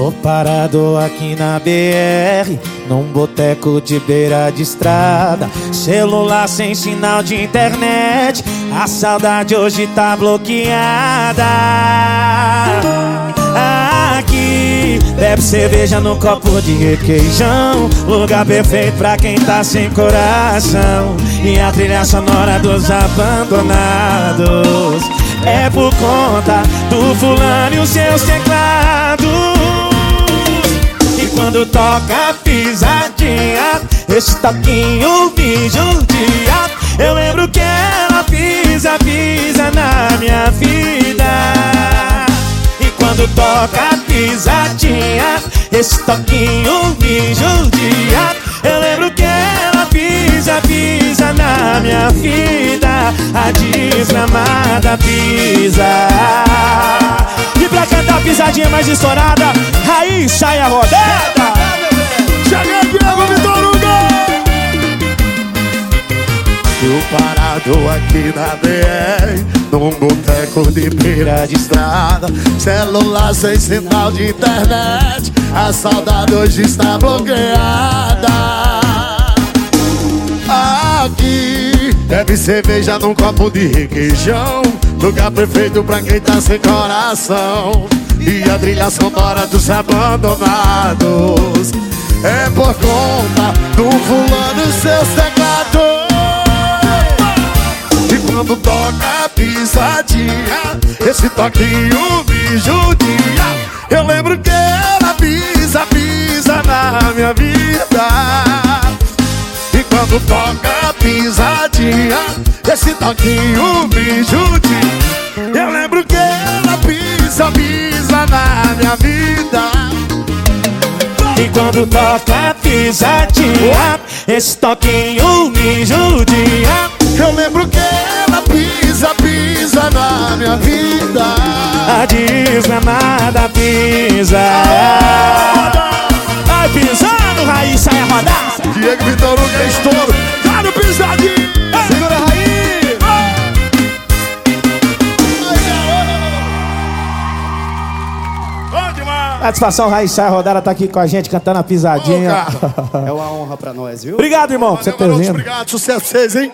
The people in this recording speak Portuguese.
Tô parado aqui na BR, num boteco de beira de estrada. Celular sem sinal de internet, a saudade hoje tá bloqueada. Aqui, bebe cerveja no copo de requeijão. Lugar perfeito pra quem tá sem coração. E a trilha sonora dos abandonados. É por conta do fulano e os seus teclados quando toca pisadinha Esse toquinho me judia Eu lembro que ela pisa, pisa na minha vida. E quando toca pisadinha Esse toquinho me judia Eu lembro que ela pisa, pisa na minha vida. A desgramada pisa. Pisadinha mais estourada, Raiz sai a rodada. Eu parado aqui na BR, num boteco de beira de estrada, celular sem sinal de internet, a saudade hoje está bloqueada. Aqui bebe cerveja num copo de requeijão, lugar perfeito pra quem tá sem coração. E a trilha sonora dos abandonados É por conta quando toca pisadinha Esse toquinho me judia Eu lembro que ela pisa, pisa na minha vida E quando toca pisadinha Esse toquinho me judia Eu lembro que ela pisa, pisa na minha vida. E quando toca pisadinha, esse toquinho me judia. Eu lembro que pisa, na minha vida. A desgramada pisa. Vai pisando, raiz sai a rodar. Diego Vitor Hugo é estouro. Tá no pisadinho. Segura a raiz. Satisfação, Raíssa Rodada tá aqui com a gente cantando a pisadinha. é uma honra pra nós, viu? Obrigado, irmão, por você ter vindo. Obrigado, sucesso vocês, hein?